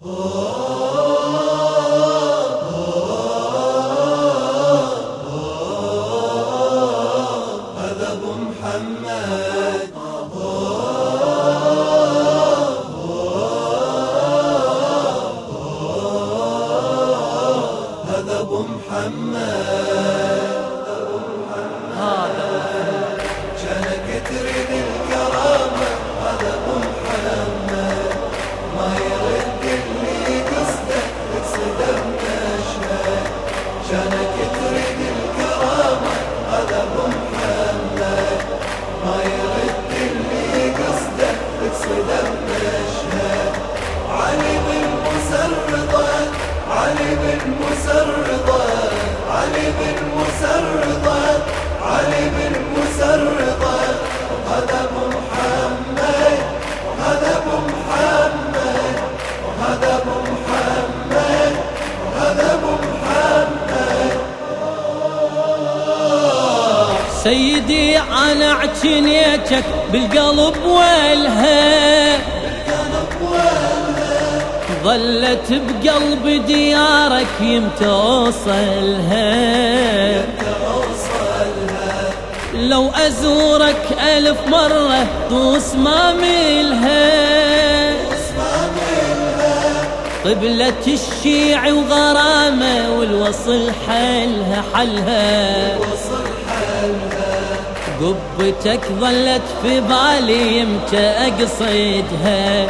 هذا محمد. علي بن مسرضة علي بن مسرضة علي بن مسرضة هذا أبو محمد هذا أبو محمد هذا أبو محمد هذا أبو محمد. سيدي أنا اعتنيتك بالقلب والها ظلت بقلب ديارك يمتى اوصلها لو أزورك ألف مرة طوس ما ملها قبلة الشيع وغرامة والوصل حلها حلها. قبتك ظلت في بالي يمتى أقصدها.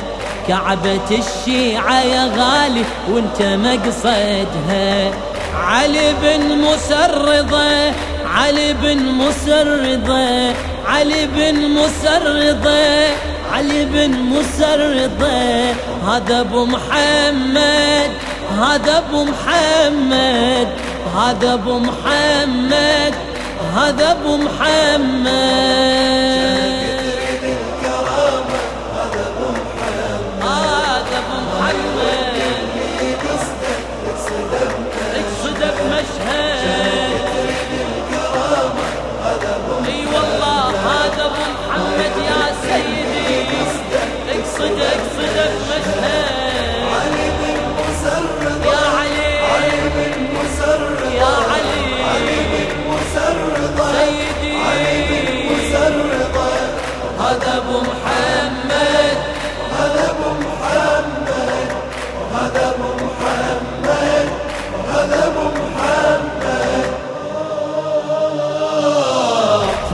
كعبة الشيعة يا غالي وانت مقصدها. علي بن مسرضة علي بن مسرضة علي بن مسرضة علي بن مسرضة. هذا أبو محمد هذا أبو محمد هذا أبو محمد هذا أبو محمد.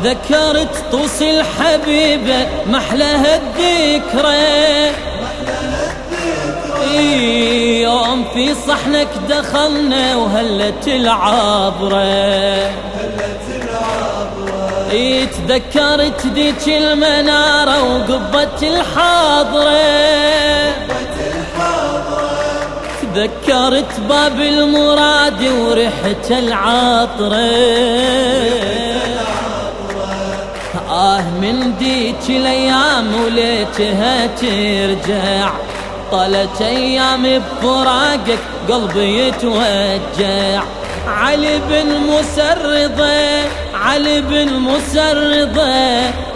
ذكرت طوس الحبيبة محلها الذكرى يوم في صحنك دخلنا وهلت العبرة. إي تذكرت ذيك المنارة وقبة الحاضرة. تذكرت باب المراد وريحة العطرة. ديك الأيام وليتها ترجع. طالت أيام بفراقك قلبي يتوجع. علي بن مسرضة علي بن مسرضة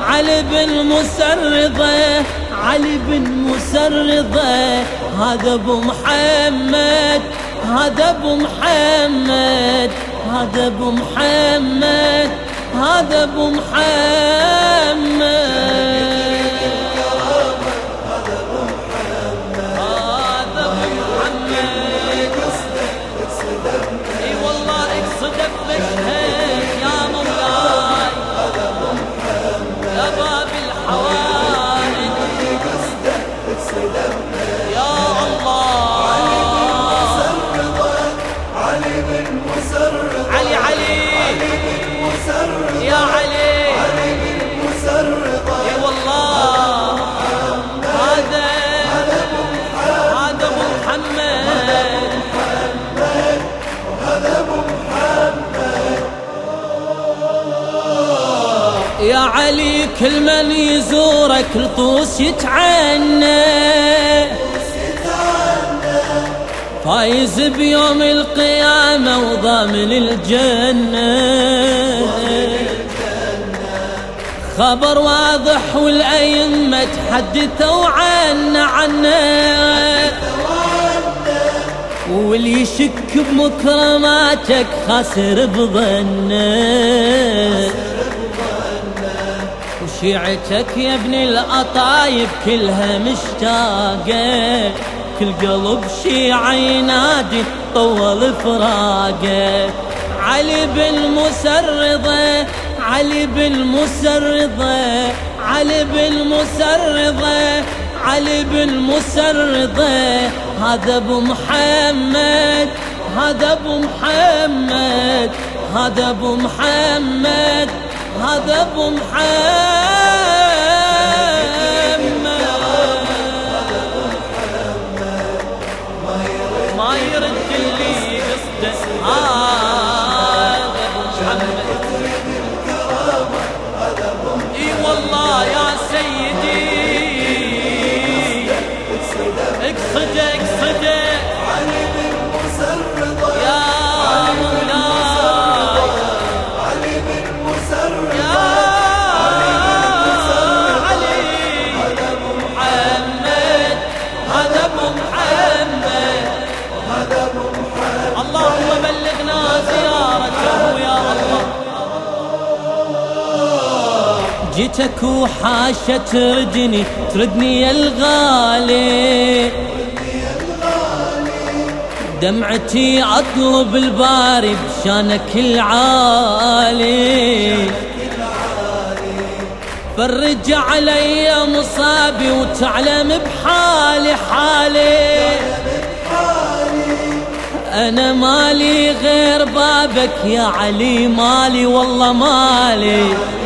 علي بن مسرضة علي بن مسرضة هذا أبو محمد هذا أبو محمد هذا أبو محمد هذا أبو محمد. هذا كل من يزورك الطوس يتعنى. فايز بيوم القيامة وضامن الجنة. خبر واضح والأئمة تحدثوا عنا عنا. واللي يشك بمكرماتك خاسر بظنه. وشيعتك يا ابن الأطايب كلها مشتاقة. كل قلب شيعة ينادي طول فراقة. علي بن مسرضة علي بن مسرضة علي بن مسرضة علي بن مسرضة. هذا أبو محمد هذا أبو محمد هذا أبو محمد. هذا أبو محمد. جيتك وحاشة تردني تردني يا الغالي. دمعتي أطلب الباري بشانك العالي. فرج علي مصابي وتعلم بحالي حالي. أنا مالي غير بابك يا علي مالي والله مالي.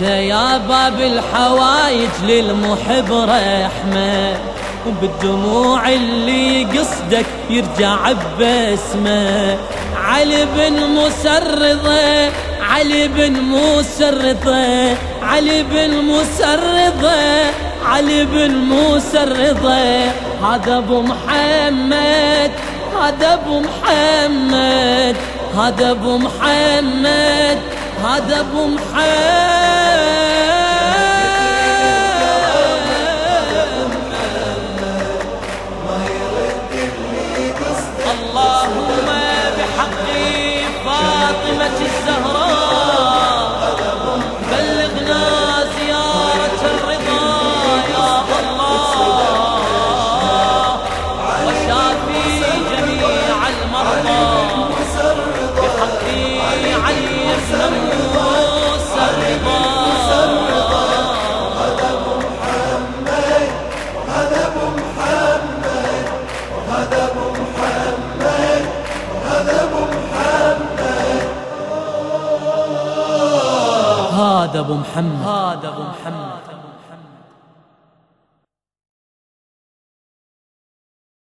انت يا باب الحوايج للمحب رحمة وبالدموع اللي قصدك يرجع باسمه. علي بن مسرضه علي بن مسرضه علي بن مسرضه علي بن مسرضه هذا أبو محمد هذا أبو محمد هذا أبو محمد. هذا أبو محمد. هذا ابو محمد هذا ابو محمد. هذا أبو محمد. هذا أبو محمد.